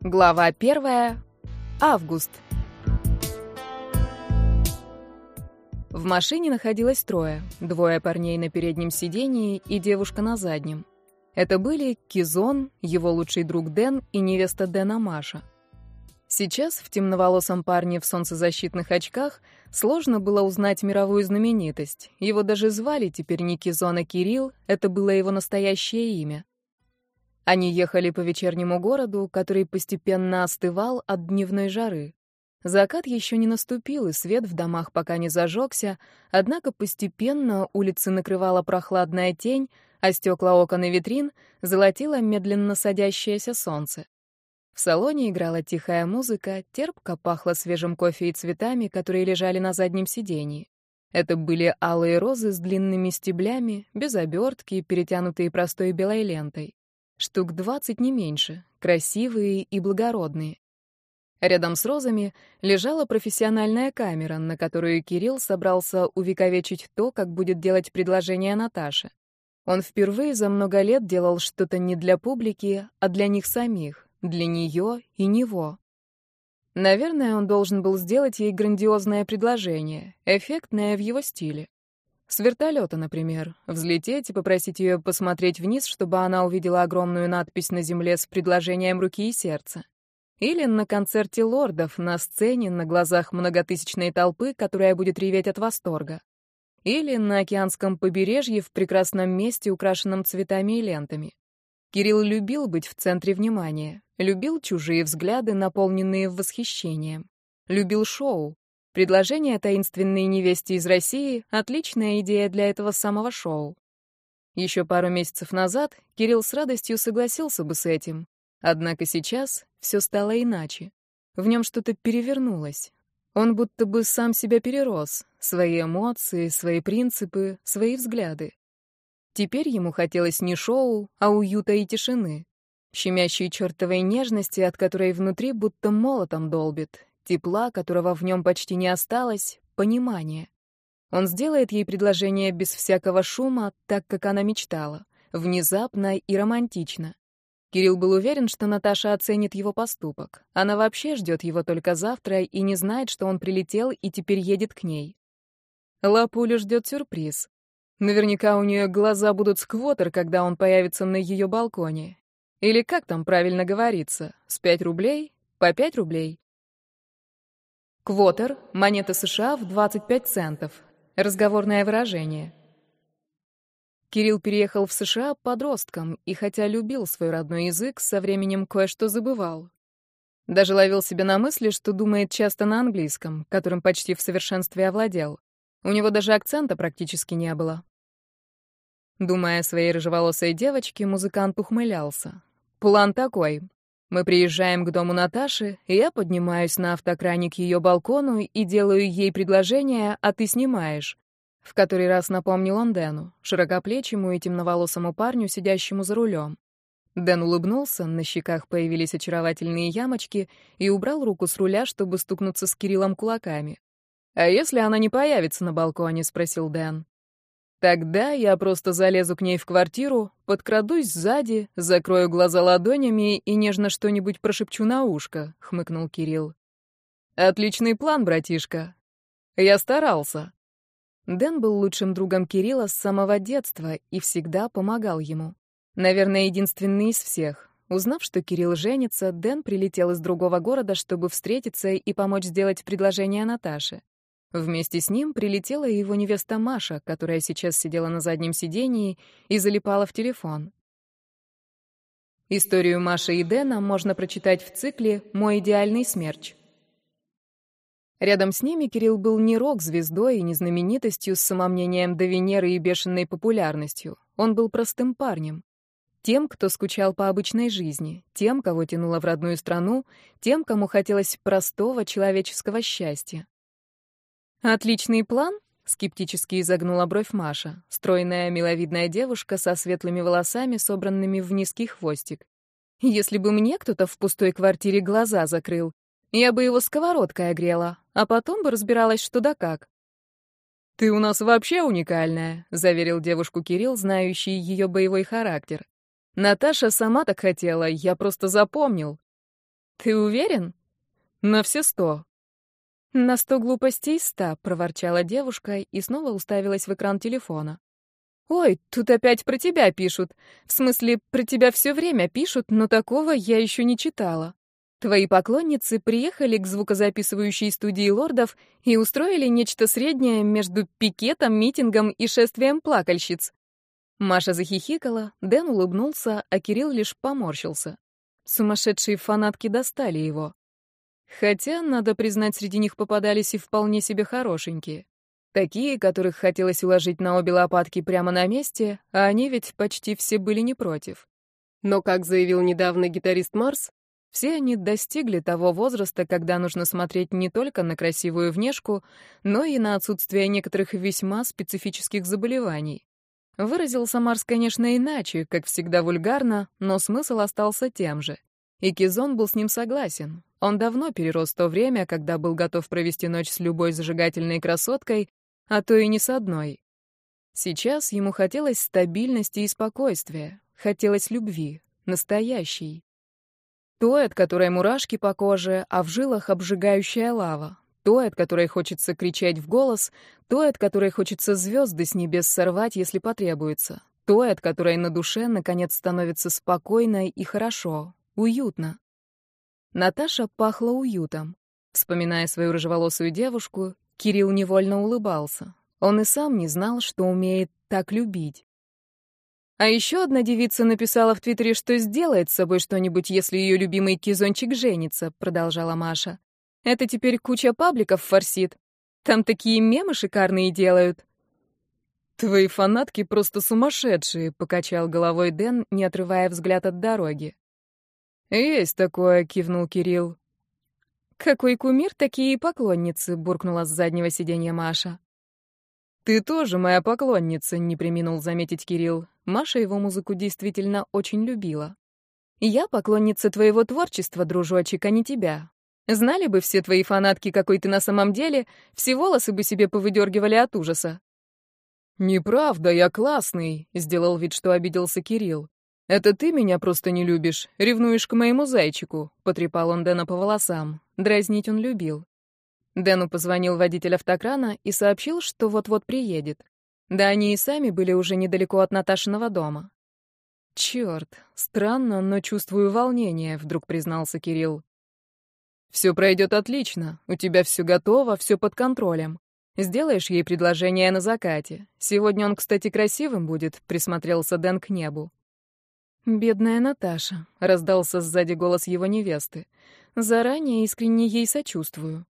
Глава первая. Август. В машине находилось трое. Двое парней на переднем сидении и девушка на заднем. Это были Кизон, его лучший друг Дэн и невеста Дэна Маша. Сейчас в темноволосом парне в солнцезащитных очках сложно было узнать мировую знаменитость. Его даже звали теперь не Кизон, а Кирилл, это было его настоящее имя. Они ехали по вечернему городу, который постепенно остывал от дневной жары. Закат еще не наступил, и свет в домах пока не зажегся, однако постепенно улицы накрывала прохладная тень, а стекла окон и витрин золотило медленно садящееся солнце. В салоне играла тихая музыка, терпко пахло свежим кофе и цветами, которые лежали на заднем сидении. Это были алые розы с длинными стеблями, без обертки, перетянутые простой белой лентой. Штук двадцать не меньше, красивые и благородные. Рядом с розами лежала профессиональная камера, на которую Кирилл собрался увековечить то, как будет делать предложение Наташе. Он впервые за много лет делал что-то не для публики, а для них самих, для нее и него. Наверное, он должен был сделать ей грандиозное предложение, эффектное в его стиле. С вертолета, например, взлететь и попросить ее посмотреть вниз, чтобы она увидела огромную надпись на земле с предложением руки и сердца. Или на концерте лордов на сцене на глазах многотысячной толпы, которая будет реветь от восторга. Или на океанском побережье в прекрасном месте, украшенном цветами и лентами. Кирилл любил быть в центре внимания, любил чужие взгляды, наполненные восхищением. Любил шоу, Предложение таинственной невесте из России — отличная идея для этого самого шоу. Еще пару месяцев назад Кирилл с радостью согласился бы с этим. Однако сейчас все стало иначе. В нем что-то перевернулось. Он будто бы сам себя перерос, свои эмоции, свои принципы, свои взгляды. Теперь ему хотелось не шоу, а уюта и тишины, щемящей чертовой нежности, от которой внутри будто молотом долбит, тепла, которого в нем почти не осталось, понимание. Он сделает ей предложение без всякого шума, так как она мечтала, внезапно и романтично. Кирилл был уверен, что Наташа оценит его поступок. Она вообще ждет его только завтра и не знает, что он прилетел и теперь едет к ней. Лапуля ждет сюрприз. Наверняка у нее глаза будут сквотер, когда он появится на ее балконе. Или как там правильно говорится, с пять рублей? По пять рублей? Квотер — монета США в 25 центов. Разговорное выражение. Кирилл переехал в США подростком, и хотя любил свой родной язык, со временем кое-что забывал. Даже ловил себя на мысли, что думает часто на английском, которым почти в совершенстве овладел. У него даже акцента практически не было. Думая о своей рыжеволосой девочке, музыкант ухмылялся. План такой. Мы приезжаем к дому Наташи, и я поднимаюсь на автокране к ее балкону и делаю ей предложение, а ты снимаешь. В который раз напомнил он Дэну, широкоплечему и темноволосому парню, сидящему за рулем. Дэн улыбнулся, на щеках появились очаровательные ямочки и убрал руку с руля, чтобы стукнуться с Кириллом кулаками. «А если она не появится на балконе?» — спросил Дэн. Тогда я просто залезу к ней в квартиру, подкрадусь сзади, закрою глаза ладонями и нежно что-нибудь прошепчу на ушко, хмыкнул Кирилл. Отличный план, братишка. Я старался. Дэн был лучшим другом Кирилла с самого детства и всегда помогал ему. Наверное, единственный из всех. Узнав, что Кирилл женится, Дэн прилетел из другого города, чтобы встретиться и помочь сделать предложение Наташе. Вместе с ним прилетела и его невеста Маша, которая сейчас сидела на заднем сидении и залипала в телефон. Историю Маши и Дэна можно прочитать в цикле «Мой идеальный смерч». Рядом с ними Кирилл был не рок-звездой и не знаменитостью с самомнением до Венеры и бешеной популярностью. Он был простым парнем. Тем, кто скучал по обычной жизни, тем, кого тянуло в родную страну, тем, кому хотелось простого человеческого счастья. «Отличный план?» — скептически изогнула бровь Маша, стройная миловидная девушка со светлыми волосами, собранными в низкий хвостик. «Если бы мне кто-то в пустой квартире глаза закрыл, я бы его сковородкой огрела, а потом бы разбиралась что да как». «Ты у нас вообще уникальная», — заверил девушку Кирилл, знающий ее боевой характер. «Наташа сама так хотела, я просто запомнил». Ты уверен? На все сто. На сто глупостей ста, проворчала девушка и снова уставилась в экран телефона. Ой, тут опять про тебя пишут. В смысле, про тебя все время пишут, но такого я еще не читала. Твои поклонницы приехали к звукозаписывающей студии лордов и устроили нечто среднее между пикетом, митингом и шествием плакальщиц. Маша захихикала, Дэн улыбнулся, а Кирилл лишь поморщился. Сумасшедшие фанатки достали его. Хотя, надо признать, среди них попадались и вполне себе хорошенькие. Такие, которых хотелось уложить на обе лопатки прямо на месте, а они ведь почти все были не против. Но, как заявил недавно гитарист Марс, все они достигли того возраста, когда нужно смотреть не только на красивую внешку, но и на отсутствие некоторых весьма специфических заболеваний. Выразился Марс, конечно, иначе, как всегда вульгарно, но смысл остался тем же. И Кизон был с ним согласен. Он давно перерос то время, когда был готов провести ночь с любой зажигательной красоткой, а то и не с одной. Сейчас ему хотелось стабильности и спокойствия, хотелось любви, настоящей. Той, от которой мурашки по коже, а в жилах обжигающая лава, той, от которой хочется кричать в голос, той, от которой хочется звезды с небес сорвать, если потребуется, той, от которой на душе, наконец, становится спокойно и хорошо, уютно. Наташа пахла уютом. Вспоминая свою рыжеволосую девушку, Кирилл невольно улыбался. Он и сам не знал, что умеет так любить. А еще одна девица написала в Твиттере, что сделает с собой что-нибудь, если ее любимый кизончик женится, продолжала Маша. Это теперь куча пабликов форсит. Там такие мемы шикарные делают. Твои фанатки просто сумасшедшие, покачал головой Дэн, не отрывая взгляд от дороги. Есть такое, кивнул Кирилл. Какой кумир, такие и поклонницы, буркнула с заднего сиденья Маша. Ты тоже моя поклонница, не преминул заметить Кирилл. Маша его музыку действительно очень любила. Я поклонница твоего творчества, дружочек, а не тебя. Знали бы все твои фанатки, какой ты на самом деле, все волосы бы себе повыдергивали от ужаса. «Неправда, я классный», — сделал вид, что обиделся Кирилл. «Это ты меня просто не любишь, ревнуешь к моему зайчику», — потрепал он Дэна по волосам. Дразнить он любил. Дэну позвонил водитель автокрана и сообщил, что вот-вот приедет. Да они и сами были уже недалеко от Наташиного дома. «Черт, странно, но чувствую волнение», — вдруг признался Кирилл. Все пройдет отлично. У тебя все готово, все под контролем. Сделаешь ей предложение на закате. Сегодня он, кстати, красивым будет, присмотрелся Дэн к небу. Бедная Наташа, раздался сзади голос его невесты. Заранее искренне ей сочувствую.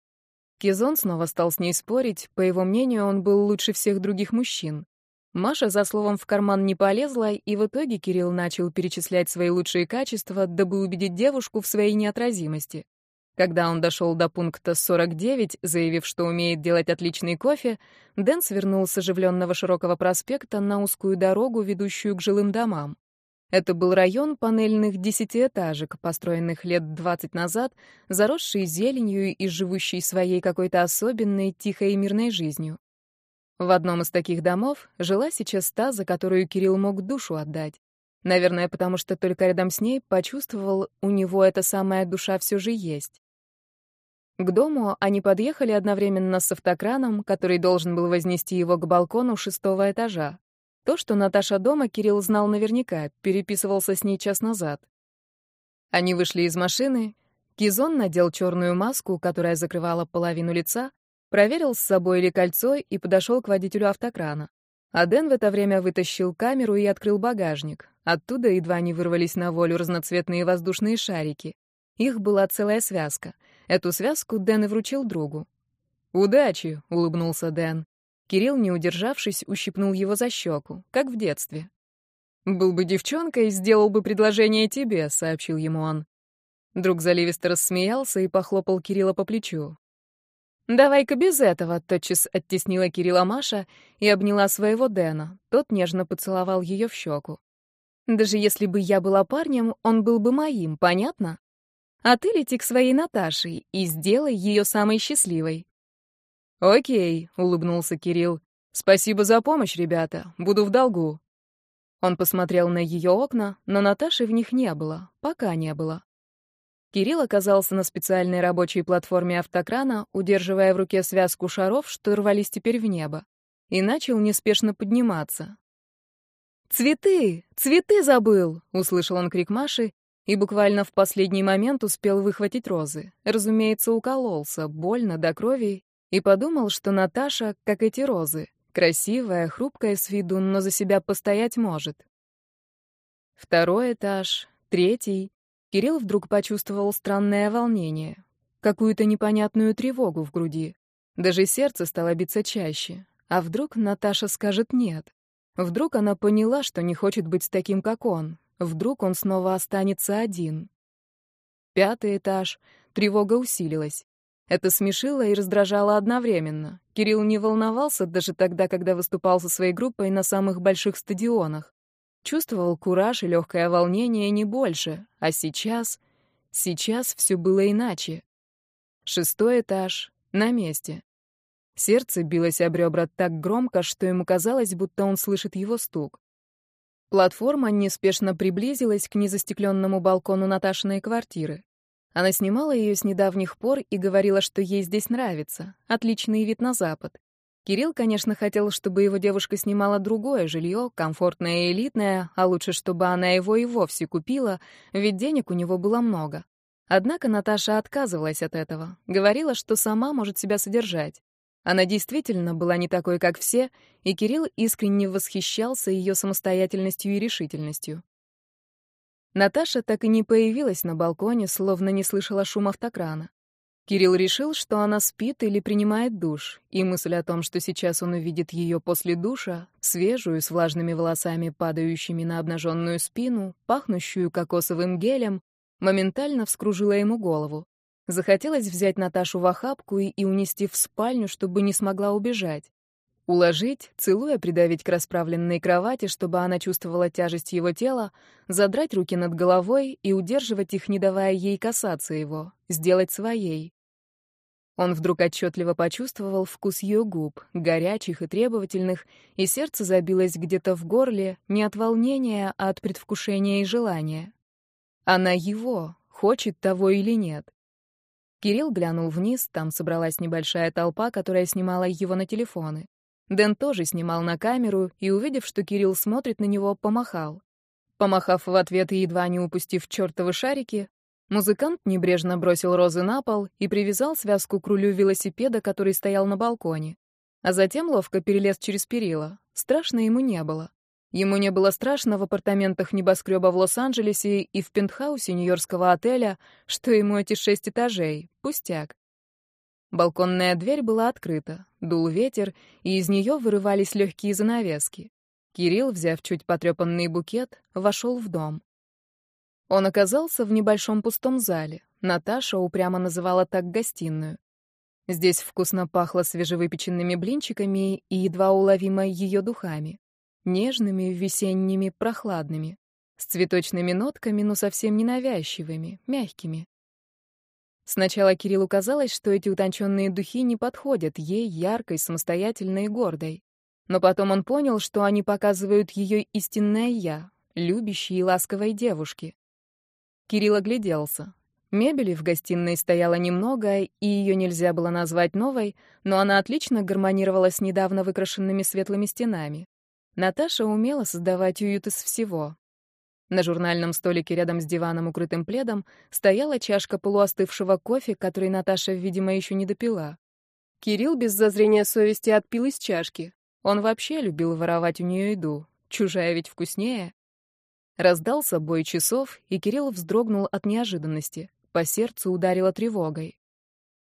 Кизон снова стал с ней спорить, по его мнению, он был лучше всех других мужчин. Маша за словом в карман не полезла, и в итоге Кирилл начал перечислять свои лучшие качества, дабы убедить девушку в своей неотразимости. Когда он дошел до пункта 49, заявив, что умеет делать отличный кофе, Дэн свернул с оживленного широкого проспекта на узкую дорогу, ведущую к жилым домам. Это был район панельных десятиэтажек, построенных лет 20 назад, заросший зеленью и живущий своей какой-то особенной, тихой и мирной жизнью. В одном из таких домов жила сейчас та, за которую Кирилл мог душу отдать. Наверное, потому что только рядом с ней почувствовал, у него эта самая душа все же есть. К дому они подъехали одновременно с автокраном, который должен был вознести его к балкону шестого этажа. То, что Наташа дома, Кирилл знал наверняка, переписывался с ней час назад. Они вышли из машины. Кизон надел черную маску, которая закрывала половину лица, проверил с собой ли кольцо и подошел к водителю автокрана. А Дэн в это время вытащил камеру и открыл багажник. Оттуда едва не вырвались на волю разноцветные воздушные шарики. Их была целая связка — Эту связку Дэн и вручил другу. «Удачи!» — улыбнулся Дэн. Кирилл, не удержавшись, ущипнул его за щеку, как в детстве. «Был бы девчонкой, сделал бы предложение тебе», — сообщил ему он. Друг заливисто рассмеялся и похлопал Кирилла по плечу. «Давай-ка без этого», — тотчас оттеснила Кирилла Маша и обняла своего Дэна. Тот нежно поцеловал ее в щеку. «Даже если бы я была парнем, он был бы моим, понятно?» А ты лети к своей Наташе и сделай ее самой счастливой. Окей, улыбнулся Кирилл. Спасибо за помощь, ребята. Буду в долгу. Он посмотрел на ее окна, но Наташи в них не было, пока не было. Кирилл оказался на специальной рабочей платформе автокрана, удерживая в руке связку шаров, что рвались теперь в небо, и начал неспешно подниматься. «Цветы! Цветы забыл!» — услышал он крик Маши и буквально в последний момент успел выхватить розы. Разумеется, укололся, больно до крови, и подумал, что Наташа, как эти розы, красивая, хрупкая с виду, но за себя постоять может. Второй этаж, третий. Кирилл вдруг почувствовал странное волнение, какую-то непонятную тревогу в груди. Даже сердце стало биться чаще. А вдруг Наташа скажет «нет»? Вдруг она поняла, что не хочет быть таким, как он. Вдруг он снова останется один. Пятый этаж. Тревога усилилась. Это смешило и раздражало одновременно. Кирилл не волновался даже тогда, когда выступал со своей группой на самых больших стадионах. Чувствовал кураж и легкое волнение не больше. А сейчас... Сейчас все было иначе. Шестой этаж. На месте. Сердце билось об ребра так громко, что ему казалось, будто он слышит его стук. Платформа неспешно приблизилась к незастекленному балкону Наташиной квартиры. Она снимала ее с недавних пор и говорила, что ей здесь нравится. Отличный вид на запад. Кирилл, конечно, хотел, чтобы его девушка снимала другое жилье, комфортное и элитное, а лучше, чтобы она его и вовсе купила, ведь денег у него было много. Однако Наташа отказывалась от этого, говорила, что сама может себя содержать. Она действительно была не такой, как все, и Кирилл искренне восхищался ее самостоятельностью и решительностью. Наташа так и не появилась на балконе, словно не слышала шум автокрана. Кирилл решил, что она спит или принимает душ, и мысль о том, что сейчас он увидит ее после душа, свежую, с влажными волосами, падающими на обнаженную спину, пахнущую кокосовым гелем, моментально вскружила ему голову. Захотелось взять Наташу в охапку и, и унести в спальню, чтобы не смогла убежать. Уложить, целуя придавить к расправленной кровати, чтобы она чувствовала тяжесть его тела, задрать руки над головой и удерживать их, не давая ей касаться его, сделать своей. Он вдруг отчетливо почувствовал вкус ее губ, горячих и требовательных, и сердце забилось где-то в горле не от волнения, а от предвкушения и желания. Она его, хочет того или нет. Кирилл глянул вниз, там собралась небольшая толпа, которая снимала его на телефоны. Дэн тоже снимал на камеру и, увидев, что Кирилл смотрит на него, помахал. Помахав в ответ и едва не упустив чертовы шарики, Музыкант небрежно бросил розы на пол и привязал связку к рулю велосипеда, который стоял на балконе. А затем ловко перелез через перила. Страшно ему не было. Ему не было страшно в апартаментах небоскреба в Лос-Анджелесе и в пентхаусе нью-йоркского отеля, что ему эти шесть этажей. Пустяк. Балконная дверь была открыта, дул ветер, и из нее вырывались легкие занавески. Кирилл, взяв чуть потрепанный букет, вошел в дом. Он оказался в небольшом пустом зале. Наташа упрямо называла так гостиную. Здесь вкусно пахло свежевыпеченными блинчиками и едва уловимо ее духами. Нежными, весенними, прохладными. С цветочными нотками, но совсем не навязчивыми, мягкими. Сначала Кириллу казалось, что эти утонченные духи не подходят ей, яркой, самостоятельной и гордой. Но потом он понял, что они показывают ее истинное «я», любящей и ласковой девушки. Кирилл огляделся. Мебели в гостиной стояло немного, и ее нельзя было назвать новой, но она отлично гармонировала с недавно выкрашенными светлыми стенами. Наташа умела создавать уют из всего. На журнальном столике рядом с диваном, укрытым пледом, стояла чашка полуостывшего кофе, который Наташа, видимо, еще не допила. Кирилл без зазрения совести отпил из чашки. Он вообще любил воровать у нее еду. Чужая ведь вкуснее. Раздался бой часов, и Кирилл вздрогнул от неожиданности. По сердцу ударило тревогой.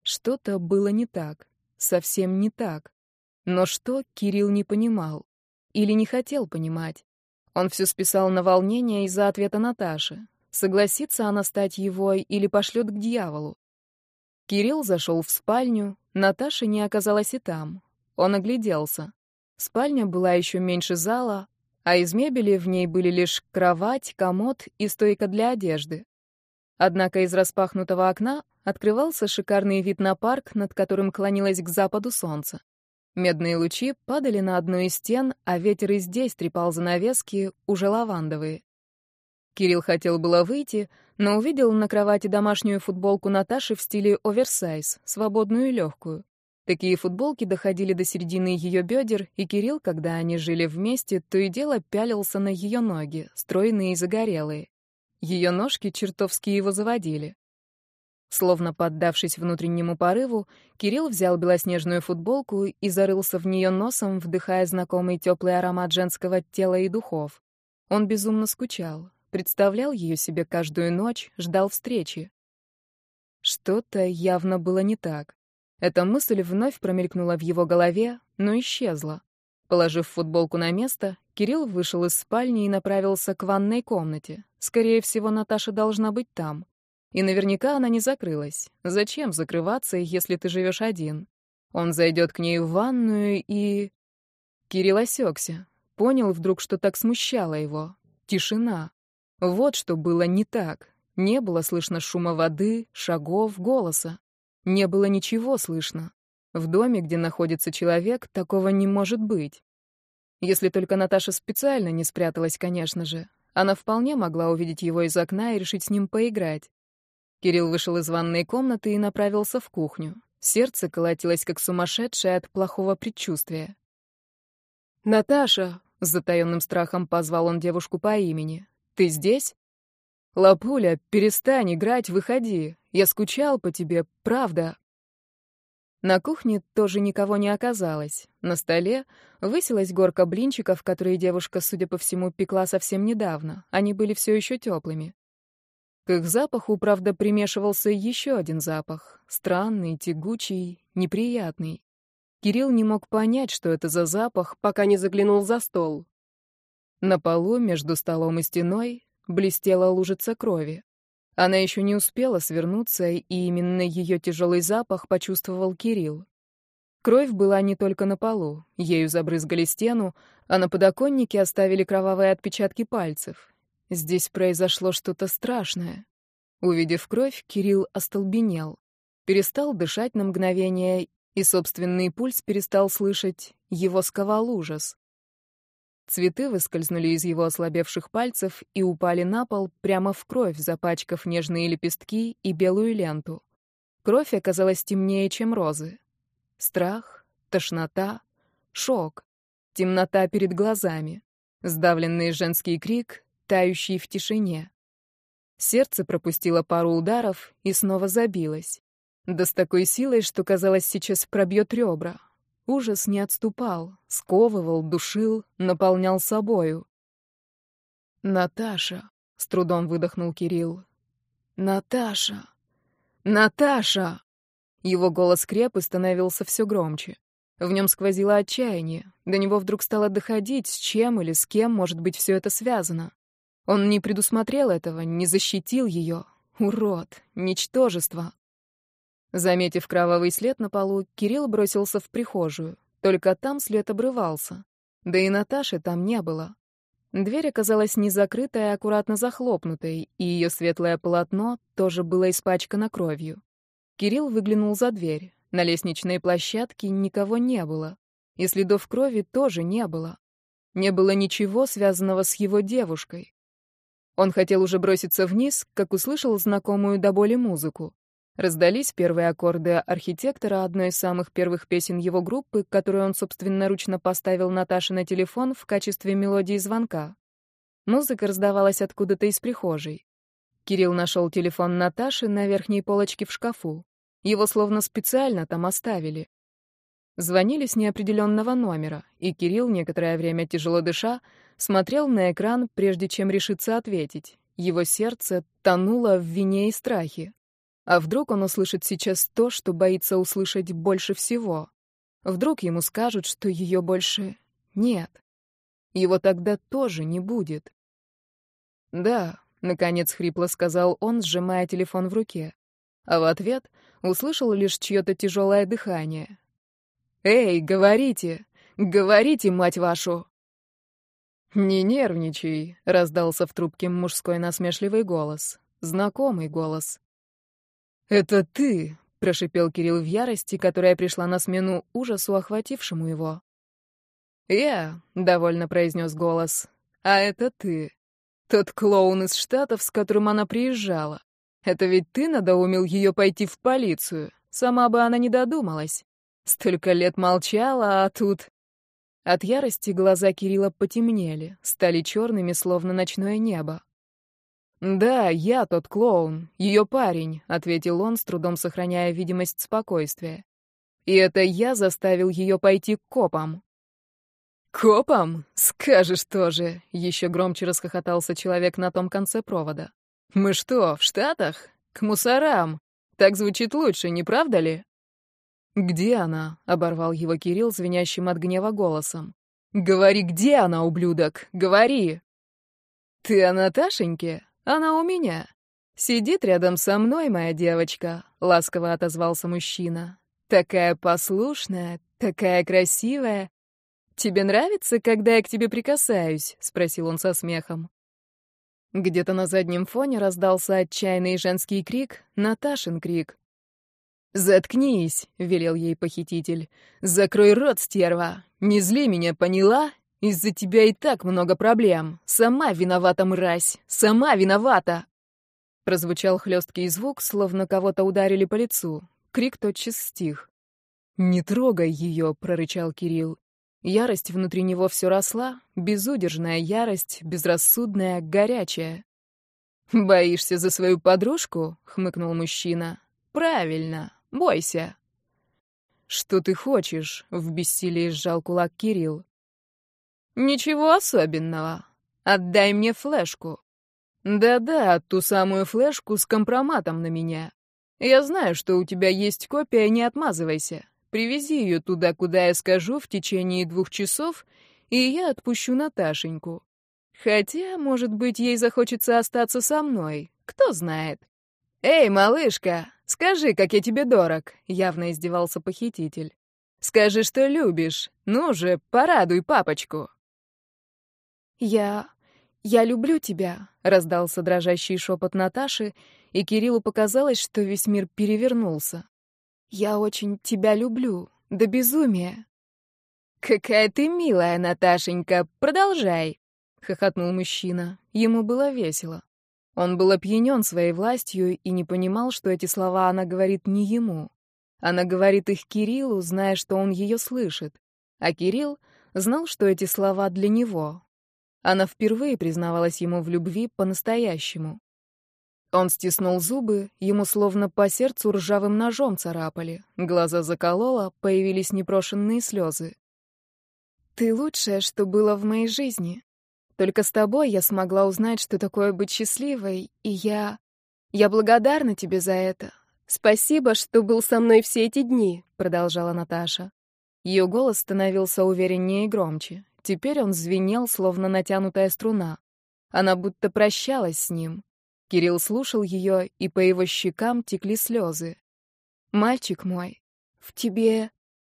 Что-то было не так. Совсем не так. Но что, Кирилл не понимал. Или не хотел понимать. Он все списал на волнение из-за ответа Наташи. Согласится она стать его или пошлет к дьяволу. Кирилл зашел в спальню, Наташа не оказалась и там. Он огляделся. Спальня была еще меньше зала, а из мебели в ней были лишь кровать, комод и стойка для одежды. Однако из распахнутого окна открывался шикарный вид на парк, над которым клонилось к западу солнце. Медные лучи падали на одну из стен, а ветер и здесь трепал занавески, уже лавандовые. Кирилл хотел было выйти, но увидел на кровати домашнюю футболку Наташи в стиле оверсайз, свободную и легкую. Такие футболки доходили до середины ее бедер, и Кирилл, когда они жили вместе, то и дело пялился на ее ноги, стройные и загорелые. Ее ножки чертовски его заводили. Словно поддавшись внутреннему порыву, Кирилл взял белоснежную футболку и зарылся в нее носом, вдыхая знакомый теплый аромат женского тела и духов. Он безумно скучал, представлял ее себе каждую ночь, ждал встречи. Что-то явно было не так. Эта мысль вновь промелькнула в его голове, но исчезла. Положив футболку на место, Кирилл вышел из спальни и направился к ванной комнате. Скорее всего, Наташа должна быть там. И наверняка она не закрылась. Зачем закрываться, если ты живешь один? Он зайдет к ней в ванную и... Кирилл осекся. Понял вдруг, что так смущало его. Тишина. Вот что было не так. Не было слышно шума воды, шагов, голоса. Не было ничего слышно. В доме, где находится человек, такого не может быть. Если только Наташа специально не спряталась, конечно же. Она вполне могла увидеть его из окна и решить с ним поиграть. Кирилл вышел из ванной комнаты и направился в кухню. Сердце колотилось как сумасшедшее от плохого предчувствия. «Наташа!» — с затаённым страхом позвал он девушку по имени. «Ты здесь?» «Лапуля, перестань играть, выходи. Я скучал по тебе, правда». На кухне тоже никого не оказалось. На столе высилась горка блинчиков, которые девушка, судя по всему, пекла совсем недавно. Они были все еще теплыми. К их запаху, правда, примешивался еще один запах. Странный, тягучий, неприятный. Кирилл не мог понять, что это за запах, пока не заглянул за стол. На полу между столом и стеной блестела лужица крови. Она еще не успела свернуться, и именно ее тяжелый запах почувствовал Кирилл. Кровь была не только на полу, ею забрызгали стену, а на подоконнике оставили кровавые отпечатки пальцев. Здесь произошло что-то страшное. Увидев кровь, Кирилл остолбенел. Перестал дышать на мгновение, и собственный пульс перестал слышать. Его сковал ужас. Цветы выскользнули из его ослабевших пальцев и упали на пол прямо в кровь, запачкав нежные лепестки и белую ленту. Кровь оказалась темнее, чем розы. Страх, тошнота, шок, темнота перед глазами, сдавленный женский крик, тающий в тишине. Сердце пропустило пару ударов и снова забилось. Да с такой силой, что, казалось, сейчас пробьет ребра. Ужас не отступал, сковывал, душил, наполнял собою. «Наташа», — с трудом выдохнул Кирилл. «Наташа! Наташа!» Его голос креп и становился все громче. В нем сквозило отчаяние. До него вдруг стало доходить, с чем или с кем может быть все это связано. Он не предусмотрел этого, не защитил ее. Урод, ничтожество. Заметив кровавый след на полу, Кирилл бросился в прихожую. Только там след обрывался. Да и Наташи там не было. Дверь оказалась не закрытой, а аккуратно захлопнутой, и ее светлое полотно тоже было испачкано кровью. Кирилл выглянул за дверь. На лестничной площадке никого не было. И следов крови тоже не было. Не было ничего, связанного с его девушкой. Он хотел уже броситься вниз, как услышал знакомую до боли музыку. Раздались первые аккорды архитектора одной из самых первых песен его группы, которую он собственноручно поставил Наташе на телефон в качестве мелодии звонка. Музыка раздавалась откуда-то из прихожей. Кирилл нашел телефон Наташи на верхней полочке в шкафу. Его словно специально там оставили. Звонили с неопределенного номера, и Кирилл, некоторое время тяжело дыша, смотрел на экран, прежде чем решиться ответить. Его сердце тонуло в вине и страхе. А вдруг он услышит сейчас то, что боится услышать больше всего? Вдруг ему скажут, что ее больше нет. Его тогда тоже не будет. «Да», — наконец хрипло сказал он, сжимая телефон в руке. А в ответ услышал лишь чье-то тяжелое дыхание. «Эй, говорите! Говорите, мать вашу!» «Не нервничай», — раздался в трубке мужской насмешливый голос. Знакомый голос. «Это ты!» — прошипел Кирилл в ярости, которая пришла на смену ужасу, охватившему его. «Я», — довольно произнес голос, — «а это ты. Тот клоун из Штатов, с которым она приезжала. Это ведь ты надоумил ее пойти в полицию. Сама бы она не додумалась. Столько лет молчала, а тут... От ярости глаза Кирилла потемнели, стали черными, словно ночное небо. «Да, я тот клоун, ее парень», — ответил он, с трудом сохраняя видимость спокойствия. «И это я заставил ее пойти к копам». «Копам? Скажешь тоже!» — еще громче расхохотался человек на том конце провода. «Мы что, в Штатах? К мусорам? Так звучит лучше, не правда ли?» «Где она?» — оборвал его Кирилл звенящим от гнева голосом. «Говори, где она, ублюдок? Говори!» «Ты о Наташеньке? Она у меня. Сидит рядом со мной, моя девочка», — ласково отозвался мужчина. «Такая послушная, такая красивая. Тебе нравится, когда я к тебе прикасаюсь?» — спросил он со смехом. Где-то на заднем фоне раздался отчаянный женский крик, Наташин крик. «Заткнись!» — велел ей похититель. «Закрой рот, стерва! Не зли меня, поняла? Из-за тебя и так много проблем. Сама виновата, мразь! Сама виновата!» Прозвучал хлесткий звук, словно кого-то ударили по лицу. Крик тотчас стих. «Не трогай ее!» — прорычал Кирилл. Ярость внутри него все росла, безудержная ярость, безрассудная, горячая. «Боишься за свою подружку?» — хмыкнул мужчина. «Правильно. Бойся. Что ты хочешь? В бессилии сжал кулак Кирилл. Ничего особенного. Отдай мне флешку. Да-да, ту самую флешку с компроматом на меня. Я знаю, что у тебя есть копия, не отмазывайся. Привези ее туда, куда я скажу, в течение двух часов, и я отпущу Наташеньку. Хотя, может быть, ей захочется остаться со мной. Кто знает. Эй, малышка, «Скажи, как я тебе дорог», — явно издевался похититель. «Скажи, что любишь. Ну же, порадуй папочку». «Я... я люблю тебя», — раздался дрожащий шепот Наташи, и Кириллу показалось, что весь мир перевернулся. «Я очень тебя люблю. До безумия». «Какая ты милая, Наташенька. Продолжай», — хохотнул мужчина. Ему было весело. Он был опьянен своей властью и не понимал, что эти слова она говорит не ему. Она говорит их Кириллу, зная, что он ее слышит. А Кирилл знал, что эти слова для него. Она впервые признавалась ему в любви по-настоящему. Он стиснул зубы, ему словно по сердцу ржавым ножом царапали. Глаза закололо, появились непрошенные слезы. «Ты лучшее, что было в моей жизни», только с тобой я смогла узнать, что такое быть счастливой, и я... Я благодарна тебе за это. Спасибо, что был со мной все эти дни», — продолжала Наташа. Ее голос становился увереннее и громче. Теперь он звенел, словно натянутая струна. Она будто прощалась с ним. Кирилл слушал ее, и по его щекам текли слезы. «Мальчик мой, в тебе...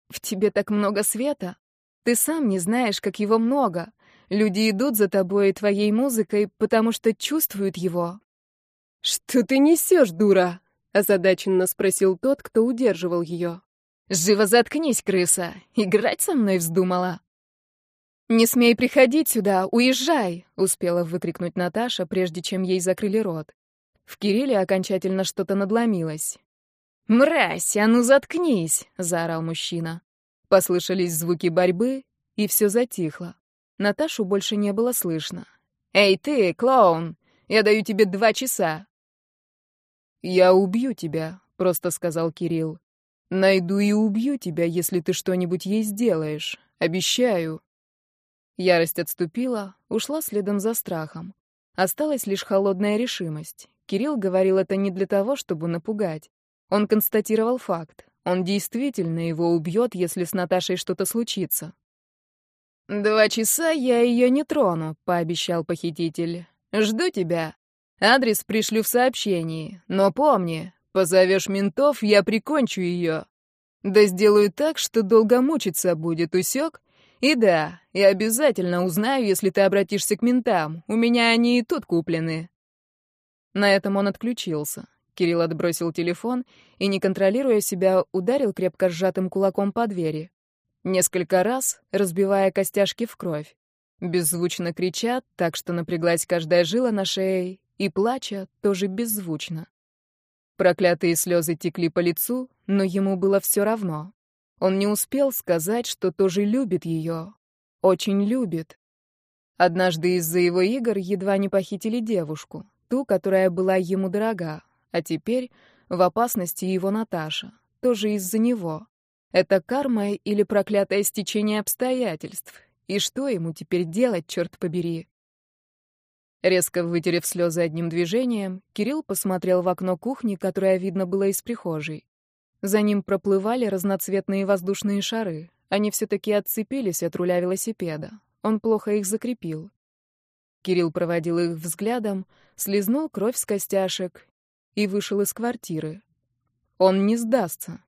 в тебе так много света. Ты сам не знаешь, как его много. Люди идут за тобой и твоей музыкой, потому что чувствуют его». «Что ты несешь, дура?» — озадаченно спросил тот, кто удерживал ее. «Живо заткнись, крыса! Играть со мной вздумала!» «Не смей приходить сюда, уезжай!» — успела выкрикнуть Наташа, прежде чем ей закрыли рот. В Кирилле окончательно что-то надломилось. «Мразь, а ну заткнись!» — заорал мужчина. Послышались звуки борьбы, и все затихло. Наташу больше не было слышно. «Эй ты, клоун! Я даю тебе два часа!» «Я убью тебя», — просто сказал Кирилл. «Найду и убью тебя, если ты что-нибудь ей сделаешь. Обещаю». Ярость отступила, ушла следом за страхом. Осталась лишь холодная решимость. Кирилл говорил это не для того, чтобы напугать. Он констатировал факт. Он действительно его убьет, если с Наташей что-то случится. «Два часа я ее не трону», — пообещал похититель. «Жду тебя. Адрес пришлю в сообщении. Но помни, позовешь ментов, я прикончу ее. Да сделаю так, что долго мучиться будет, усек? И да, я обязательно узнаю, если ты обратишься к ментам. У меня они и тут куплены». На этом он отключился. Кирилл отбросил телефон и, не контролируя себя, ударил крепко сжатым кулаком по двери. Несколько раз, разбивая костяшки в кровь. Беззвучно кричат, так что напряглась каждая жила на шее, и плача тоже беззвучно. Проклятые слезы текли по лицу, но ему было все равно. Он не успел сказать, что тоже любит ее. Очень любит. Однажды из-за его игр едва не похитили девушку, ту, которая была ему дорога, а теперь в опасности его Наташа, тоже из-за него. Это карма или проклятое стечение обстоятельств, и что ему теперь делать, черт побери? Резко вытерев слезы одним движением, Кирилл посмотрел в окно кухни, которое видно было из прихожей. За ним проплывали разноцветные воздушные шары. Они все-таки отцепились от руля велосипеда. Он плохо их закрепил. Кирилл проводил их взглядом, слезнул кровь с костяшек и вышел из квартиры. Он не сдастся.